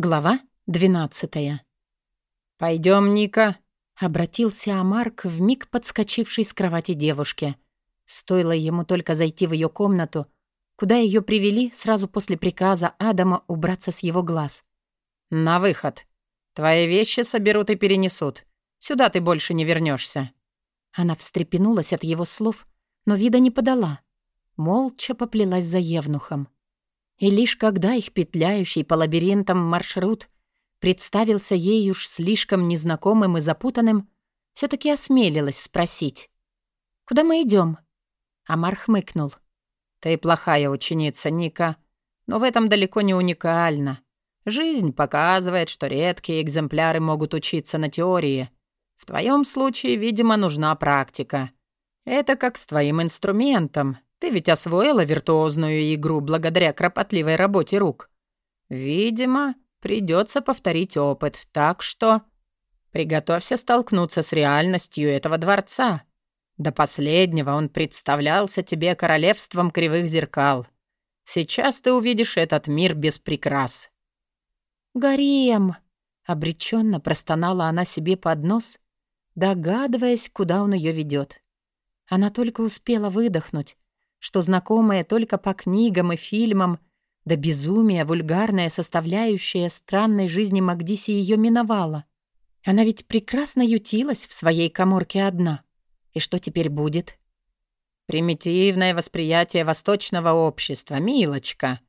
Глава двенадцатая. «Пойдем, Ника», — обратился Амар к вмиг подскочившей с кровати девушке. Стоило ему только зайти в ее комнату, куда ее привели сразу после приказа Адама убраться с его глаз. «На выход. Твои вещи соберут и перенесут. Сюда ты больше не вернешься. Она встрепенулась от его слов, но вида не подала. Молча поплелась за Евнухом. И лишь когда их петляющий по лабиринтам маршрут представился ей уж слишком незнакомым и запутанным, все таки осмелилась спросить. «Куда мы идем? Амар хмыкнул. «Ты плохая ученица, Ника, но в этом далеко не уникально. Жизнь показывает, что редкие экземпляры могут учиться на теории. В твоем случае, видимо, нужна практика. Это как с твоим инструментом. Ты ведь освоила виртуозную игру благодаря кропотливой работе рук. Видимо, придется повторить опыт, так что... Приготовься столкнуться с реальностью этого дворца. До последнего он представлялся тебе королевством кривых зеркал. Сейчас ты увидишь этот мир без прикрас». «Гарем!» — обреченно простонала она себе под нос, догадываясь, куда он ее ведет. Она только успела выдохнуть, что знакомое только по книгам и фильмам, да безумие, вульгарная составляющая странной жизни Магдиси ее миновала. Она ведь прекрасно ютилась в своей коморке одна. И что теперь будет? Примитивное восприятие восточного общества, милочка.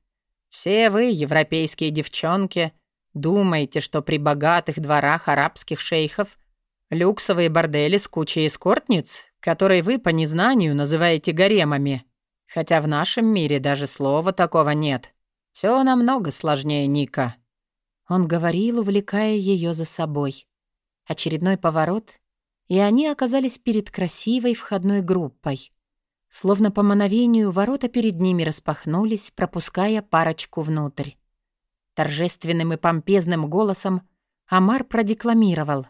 Все вы, европейские девчонки, думаете, что при богатых дворах арабских шейхов люксовые бордели с кучей эскортниц, которые вы по незнанию называете гаремами — Хотя в нашем мире даже слова такого нет. Все намного сложнее Ника». Он говорил, увлекая ее за собой. Очередной поворот, и они оказались перед красивой входной группой. Словно по мановению ворота перед ними распахнулись, пропуская парочку внутрь. Торжественным и помпезным голосом Амар продекламировал.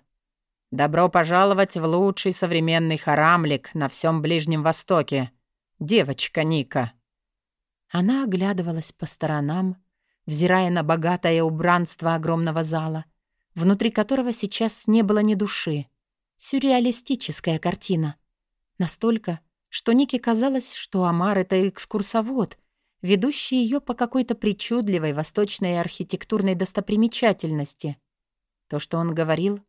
«Добро пожаловать в лучший современный харамлик на всем Ближнем Востоке девочка Ника». Она оглядывалась по сторонам, взирая на богатое убранство огромного зала, внутри которого сейчас не было ни души. Сюрреалистическая картина. Настолько, что Нике казалось, что Амар — это экскурсовод, ведущий ее по какой-то причудливой восточной архитектурной достопримечательности. То, что он говорил,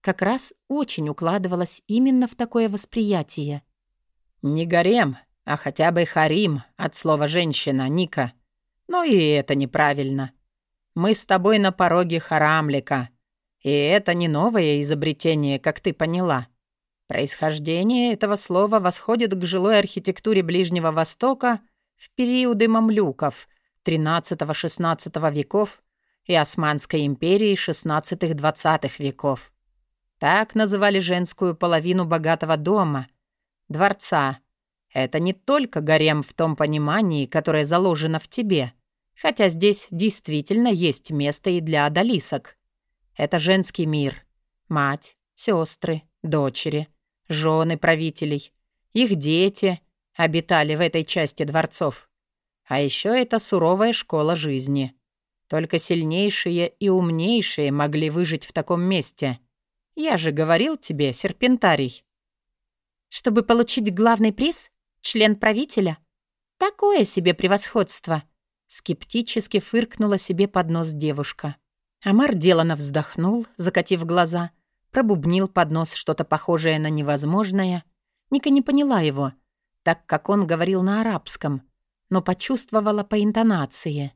как раз очень укладывалось именно в такое восприятие. «Не гарем, а хотя бы харим от слова «женщина», Ника. Но и это неправильно. Мы с тобой на пороге харамлика. И это не новое изобретение, как ты поняла. Происхождение этого слова восходит к жилой архитектуре Ближнего Востока в периоды мамлюков XIII-XVI веков и Османской империи XVI-XX веков. Так называли женскую половину богатого дома, дворца, это не только гарем в том понимании, которое заложено в тебе, хотя здесь действительно есть место и для одолисок. Это женский мир. Мать, сестры, дочери, жены правителей, их дети обитали в этой части дворцов. А еще это суровая школа жизни. Только сильнейшие и умнейшие могли выжить в таком месте. Я же говорил тебе, серпентарий. Чтобы получить главный приз, Член правителя? Такое себе превосходство!» Скептически фыркнула себе под нос девушка. Амар делано вздохнул, закатив глаза, пробубнил под нос что-то похожее на невозможное. Ника не поняла его, так как он говорил на арабском, но почувствовала по интонации.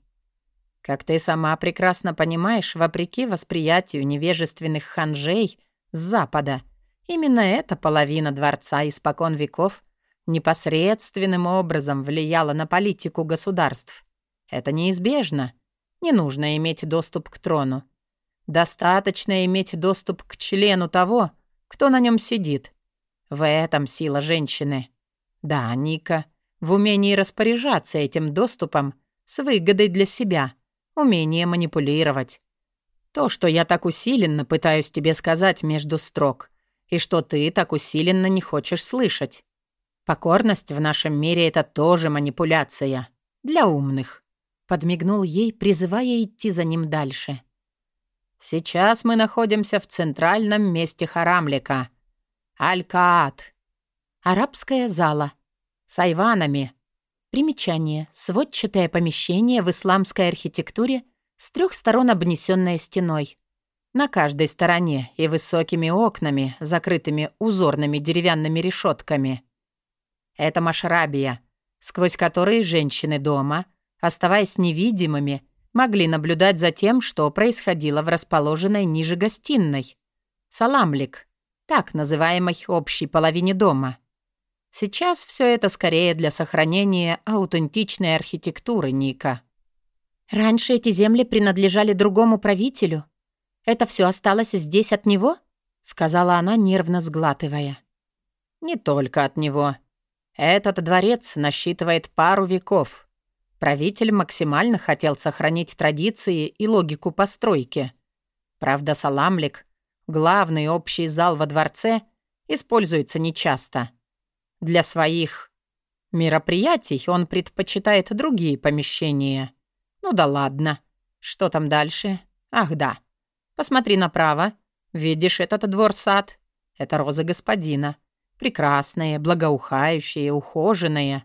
«Как ты сама прекрасно понимаешь, вопреки восприятию невежественных ханжей с запада, именно эта половина дворца испокон веков непосредственным образом влияла на политику государств. Это неизбежно. Не нужно иметь доступ к трону. Достаточно иметь доступ к члену того, кто на нем сидит. В этом сила женщины. Да, Ника, в умении распоряжаться этим доступом с выгодой для себя, умение манипулировать. То, что я так усиленно пытаюсь тебе сказать между строк, и что ты так усиленно не хочешь слышать. Покорность в нашем мире — это тоже манипуляция. Для умных. Подмигнул ей, призывая идти за ним дальше. Сейчас мы находимся в центральном месте Харамлика. Аль-Каат. Арабская зала. С айванами. Примечание. Сводчатое помещение в исламской архитектуре с трех сторон обнесенное стеной. На каждой стороне и высокими окнами, закрытыми узорными деревянными решетками. Это машрабия, сквозь которые женщины дома, оставаясь невидимыми, могли наблюдать за тем, что происходило в расположенной ниже гостиной. Саламлик, так называемой общей половине дома. Сейчас все это скорее для сохранения аутентичной архитектуры Ника. «Раньше эти земли принадлежали другому правителю. Это все осталось здесь от него?» — сказала она, нервно сглатывая. «Не только от него. Этот дворец насчитывает пару веков. Правитель максимально хотел сохранить традиции и логику постройки. Правда, Саламлик, главный общий зал во дворце, используется нечасто. Для своих мероприятий он предпочитает другие помещения. Ну да ладно. Что там дальше? Ах да. Посмотри направо. Видишь этот двор-сад? Это роза господина. Прекрасные, благоухающие, ухоженные.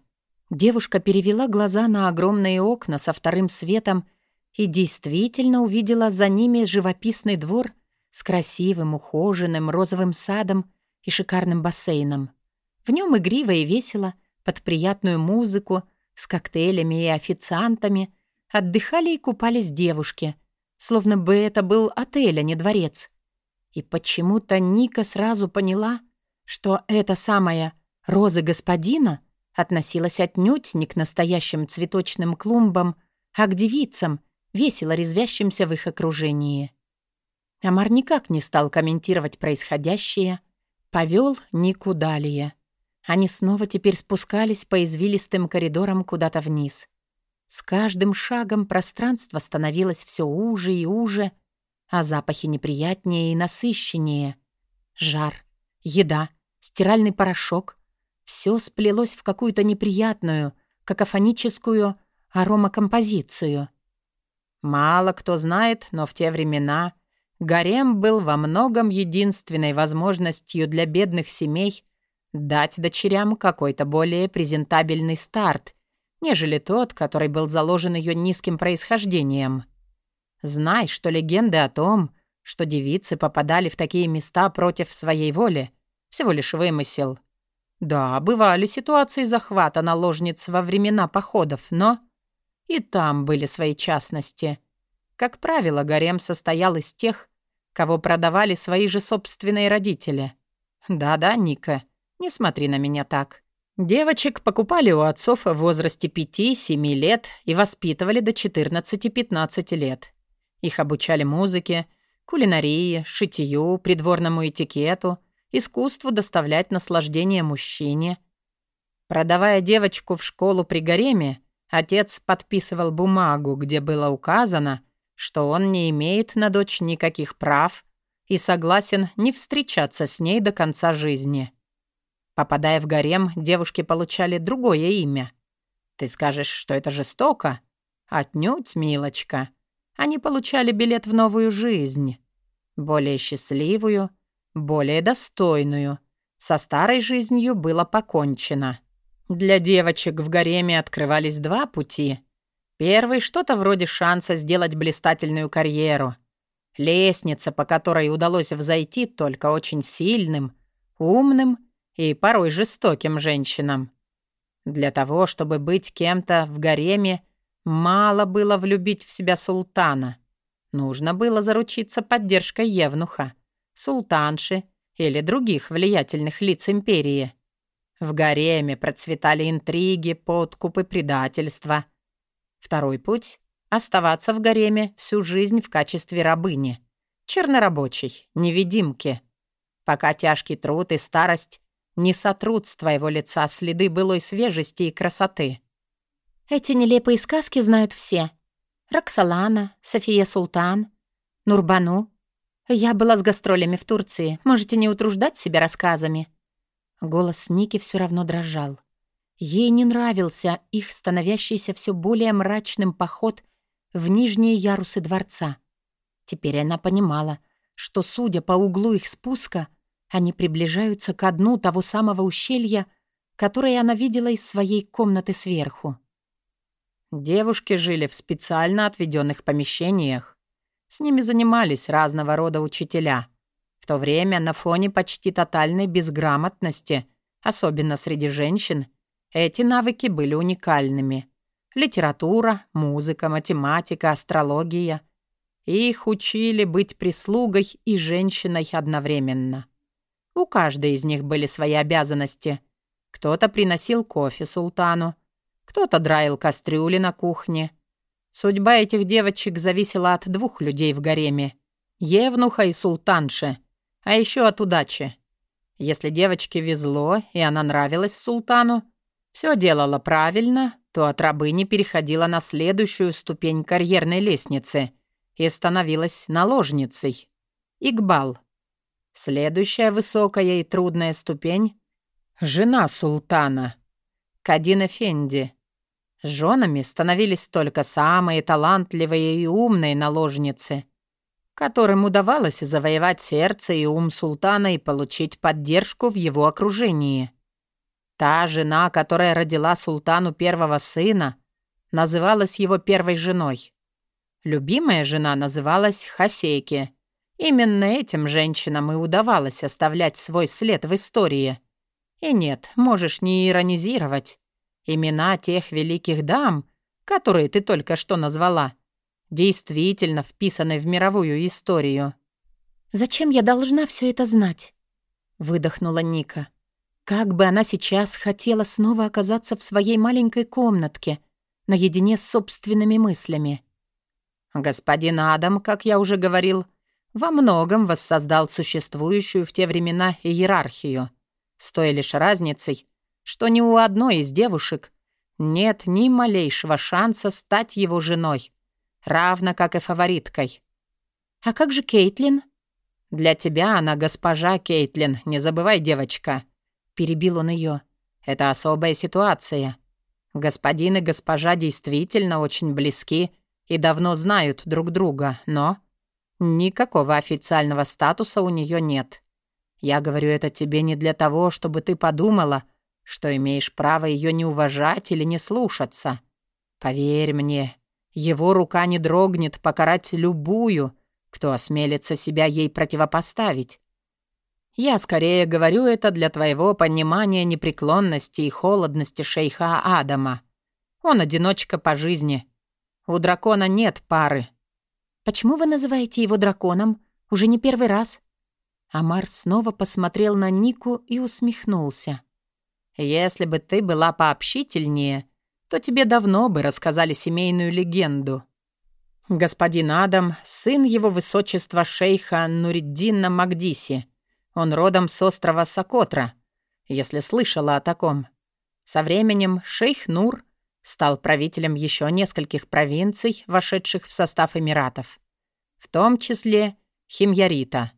Девушка перевела глаза на огромные окна со вторым светом и действительно увидела за ними живописный двор с красивым, ухоженным розовым садом и шикарным бассейном. В нем игриво и весело, под приятную музыку, с коктейлями и официантами, отдыхали и купались девушки, словно бы это был отель, а не дворец. И почему-то Ника сразу поняла, что эта самая «роза господина» относилась отнюдь не к настоящим цветочным клумбам, а к девицам, весело резвящимся в их окружении. Амар никак не стал комментировать происходящее, повел Нику далее. Они снова теперь спускались по извилистым коридорам куда-то вниз. С каждым шагом пространство становилось все уже и уже, а запахи неприятнее и насыщеннее. Жар, еда, стиральный порошок — все сплелось в какую-то неприятную, какофоническую аромакомпозицию. Мало кто знает, но в те времена гарем был во многом единственной возможностью для бедных семей дать дочерям какой-то более презентабельный старт, нежели тот, который был заложен ее низким происхождением. Знай, что легенды о том, что девицы попадали в такие места против своей воли, всего лишь вымысел. Да, бывали ситуации захвата наложниц во времена походов, но и там были свои частности. Как правило, гарем состоял из тех, кого продавали свои же собственные родители. Да-да, Ника, не смотри на меня так. Девочек покупали у отцов в возрасте 5-7 лет и воспитывали до 14-15 лет. Их обучали музыке, кулинарии, шитью, придворному этикету, искусству доставлять наслаждение мужчине. Продавая девочку в школу при гареме, отец подписывал бумагу, где было указано, что он не имеет на дочь никаких прав и согласен не встречаться с ней до конца жизни. Попадая в гарем, девушки получали другое имя. Ты скажешь, что это жестоко? Отнюдь, милочка. Они получали билет в новую жизнь. Более счастливую, более достойную. Со старой жизнью было покончено. Для девочек в гареме открывались два пути. Первый — что-то вроде шанса сделать блистательную карьеру. Лестница, по которой удалось взойти только очень сильным, умным и порой жестоким женщинам. Для того, чтобы быть кем-то в гареме, мало было влюбить в себя султана. Нужно было заручиться поддержкой евнуха, султанши или других влиятельных лиц империи. В гареме процветали интриги, подкупы, предательства. Второй путь — оставаться в гареме всю жизнь в качестве рабыни, чернорабочей, невидимки, пока тяжкий труд и старость не сотрут с твоего лица следы былой свежести и красоты. Эти нелепые сказки знают все. Роксолана, София Султан, Нурбану. Я была с гастролями в Турции. Можете не утруждать себя рассказами. Голос Ники все равно дрожал. Ей не нравился их становящийся все более мрачным поход в нижние ярусы дворца. Теперь она понимала, что, судя по углу их спуска, они приближаются к дну того самого ущелья, которое она видела из своей комнаты сверху. Девушки жили в специально отведенных помещениях. С ними занимались разного рода учителя. В то время на фоне почти тотальной безграмотности, особенно среди женщин, эти навыки были уникальными. Литература, музыка, математика, астрология. Их учили быть прислугой и женщиной одновременно. У каждой из них были свои обязанности. Кто-то приносил кофе султану, кто-то драил кастрюли на кухне. Судьба этих девочек зависела от двух людей в гареме. Евнуха и султанши, а еще от удачи. Если девочке везло, и она нравилась султану, все делала правильно, то от рабыни переходила на следующую ступень карьерной лестницы и становилась наложницей. Игбал. Следующая высокая и трудная ступень — жена султана. Кадина Фенди. Женами становились только самые талантливые и умные наложницы, которым удавалось завоевать сердце и ум султана и получить поддержку в его окружении. Та жена, которая родила султану первого сына, называлась его первой женой. Любимая жена называлась Хасейки. Именно этим женщинам и удавалось оставлять свой след в истории. И нет, можешь не иронизировать. Имена тех великих дам, которые ты только что назвала, действительно вписаны в мировую историю. «Зачем я должна все это знать?» — выдохнула Ника. Как бы она сейчас хотела снова оказаться в своей маленькой комнатке, наедине с собственными мыслями. Господин Адам, как я уже говорил, во многом воссоздал существующую в те времена иерархию, с той лишь разницей, что ни у одной из девушек нет ни малейшего шанса стать его женой, равно как и фавориткой. «А как же Кейтлин?» «Для тебя она госпожа Кейтлин, не забывай, девочка перебил он ее. «Это особая ситуация. Господин и госпожа действительно очень близки и давно знают друг друга, но никакого официального статуса у нее нет. Я говорю это тебе не для того, чтобы ты подумала, что имеешь право ее не уважать или не слушаться. Поверь мне, его рука не дрогнет покарать любую, кто осмелится себя ей противопоставить. Я скорее говорю это для твоего понимания непреклонности и холодности шейха Адама. Он одиночка по жизни. У дракона нет пары. Почему вы называете его драконом? Уже не первый раз. Амар снова посмотрел на Нику и усмехнулся. Если бы ты была пообщительнее, то тебе давно бы рассказали семейную легенду. Господин Адам — сын его высочества шейха Нуриддина Магдиси — он родом с острова Сокотра, если слышала о таком. Со временем шейх Нур стал правителем еще нескольких провинций, вошедших в состав Эмиратов, в том числе Химьярита.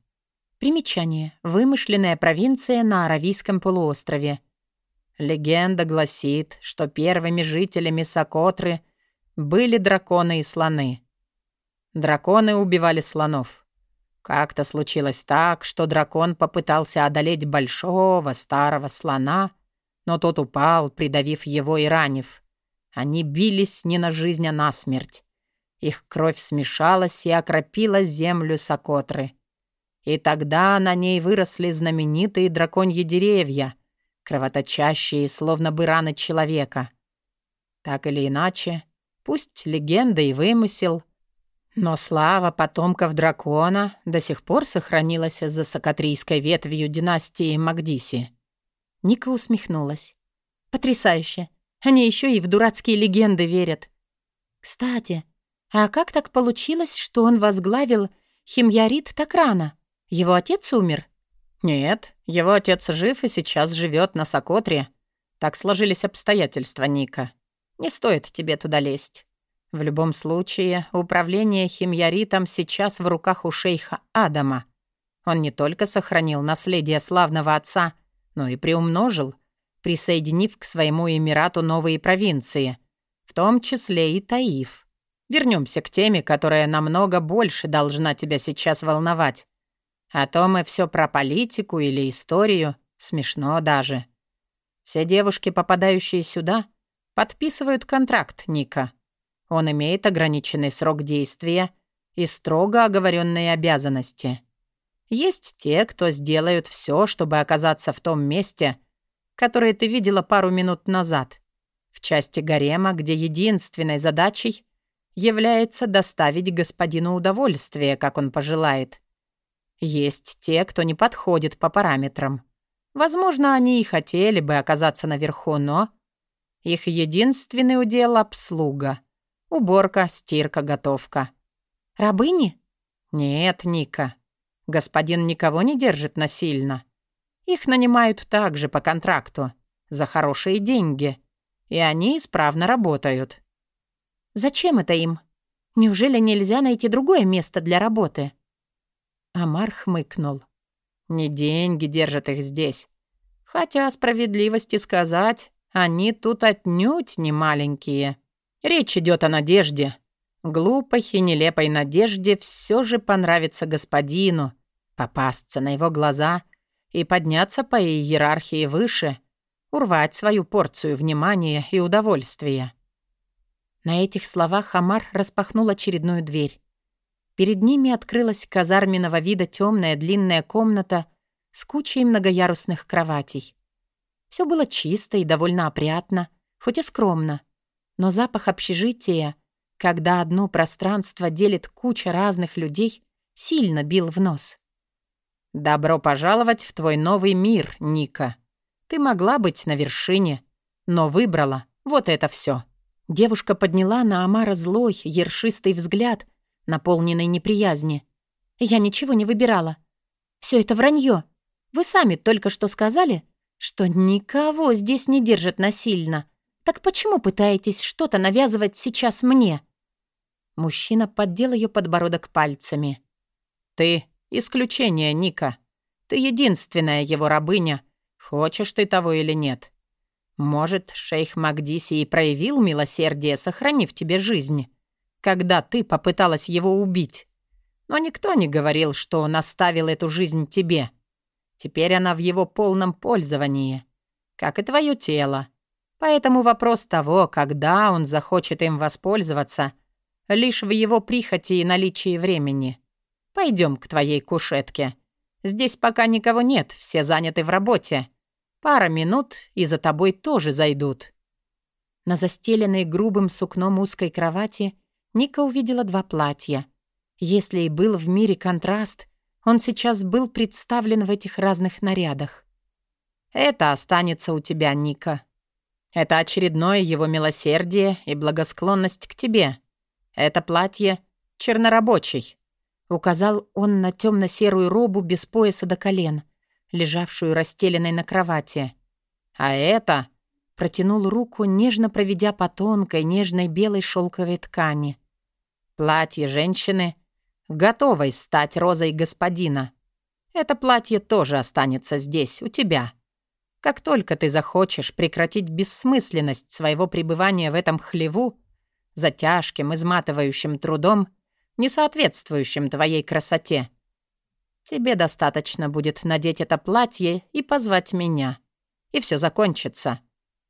Примечание. Вымышленная провинция на Аравийском полуострове. Легенда гласит, что первыми жителями Сокотры были драконы и слоны. Драконы убивали слонов. Как-то случилось так, что дракон попытался одолеть большого старого слона, но тот упал, придавив его и ранив. Они бились не на жизнь, а на смерть. Их кровь смешалась и окропила землю Сокотры. И тогда на ней выросли знаменитые драконьи деревья, кровоточащие, словно бы раны человека. Так или иначе, пусть легенда и вымысел — но слава потомков дракона до сих пор сохранилась за сокатрийской ветвью династии Магдиси. Ника усмехнулась. «Потрясающе! Они еще и в дурацкие легенды верят. Кстати, а как так получилось, что он возглавил Химьярит так рано? Его отец умер?» «Нет, его отец жив и сейчас живет на Сокотре. Так сложились обстоятельства, Ника. Не стоит тебе туда лезть. В любом случае, управление химьяритом сейчас в руках у шейха Адама. Он не только сохранил наследие славного отца, но и приумножил, присоединив к своему эмирату новые провинции, в том числе и Таиф. Вернемся к теме, которая намного больше должна тебя сейчас волновать. А то мы все про политику или историю, смешно даже. Все девушки, попадающие сюда, подписывают контракт Ника. Он имеет ограниченный срок действия и строго оговоренные обязанности. Есть те, кто сделают все, чтобы оказаться в том месте, которое ты видела пару минут назад, в части гарема, где единственной задачей является доставить господину удовольствие, как он пожелает. Есть те, кто не подходит по параметрам. Возможно, они и хотели бы оказаться наверху, но... Их единственный удел — обслуга. Уборка, стирка, готовка. Рабыни? Нет, Ника. Господин никого не держит насильно. Их нанимают также по контракту, за хорошие деньги, и они исправно работают. Зачем это им? Неужели нельзя найти другое место для работы? Амар хмыкнул. Не деньги держат их здесь. Хотя, справедливости сказать, они тут отнюдь не маленькие. Речь идет о надежде. Глупой и нелепой надежде все же понравится господину, попасться на его глаза и подняться по иерархии выше, урвать свою порцию внимания и удовольствия. На этих словах Хамар распахнул очередную дверь. Перед ними открылась казарменного вида темная длинная комната с кучей многоярусных кроватей. Все было чисто и довольно опрятно, хоть и скромно. Но запах общежития, когда одно пространство делит куча разных людей, сильно бил в нос. «Добро пожаловать в твой новый мир, Ника. Ты могла быть на вершине, но выбрала вот это все. Девушка подняла на Амара злой, ершистый взгляд, наполненный неприязни. «Я ничего не выбирала. Все это вранье. Вы сами только что сказали, что никого здесь не держат насильно. Так почему пытаетесь что-то навязывать сейчас мне?» Мужчина поддел ее подбородок пальцами. «Ты Исключение Ника. Ты единственная его рабыня, хочешь ты того или нет. Может, шейх Магдиси и проявил милосердие, сохранив тебе жизнь, когда ты попыталась его убить. Но никто не говорил, что он оставил эту жизнь тебе. Теперь она в его полном пользовании, как и твое тело. Поэтому вопрос того, когда он захочет им воспользоваться, лишь в его прихоти и наличии времени. Пойдем к твоей кушетке. Здесь пока никого нет, все заняты в работе. Пара минут, и за тобой тоже зайдут». На застеленной грубым сукном узкой кровати Ника увидела два платья. Если и был в мире контраст, он сейчас был представлен в этих разных нарядах. «Это останется у тебя, Ника. Это очередное его милосердие и благосклонность к тебе. Это платье чернорабочий. Указал он на темно-серую робу без пояса до колен, лежавшую расстеленной на кровати. «А это...» — протянул руку, нежно проведя по тонкой, нежной белой шелковой ткани. «Платье женщины, готовой стать розой господина. Это платье тоже останется здесь, у тебя. Как только ты захочешь прекратить бессмысленность своего пребывания в этом хлеву, за тяжким, изматывающим трудом — не соответствующим твоей красоте. Тебе достаточно будет надеть это платье и позвать меня. И все закончится.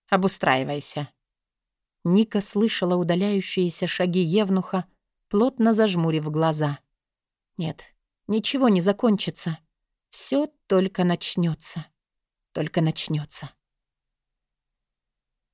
Обустраивайся». Ника слышала удаляющиеся шаги Евнуха, плотно зажмурив глаза. «Нет, ничего не закончится. Все только начнется. Только начнется.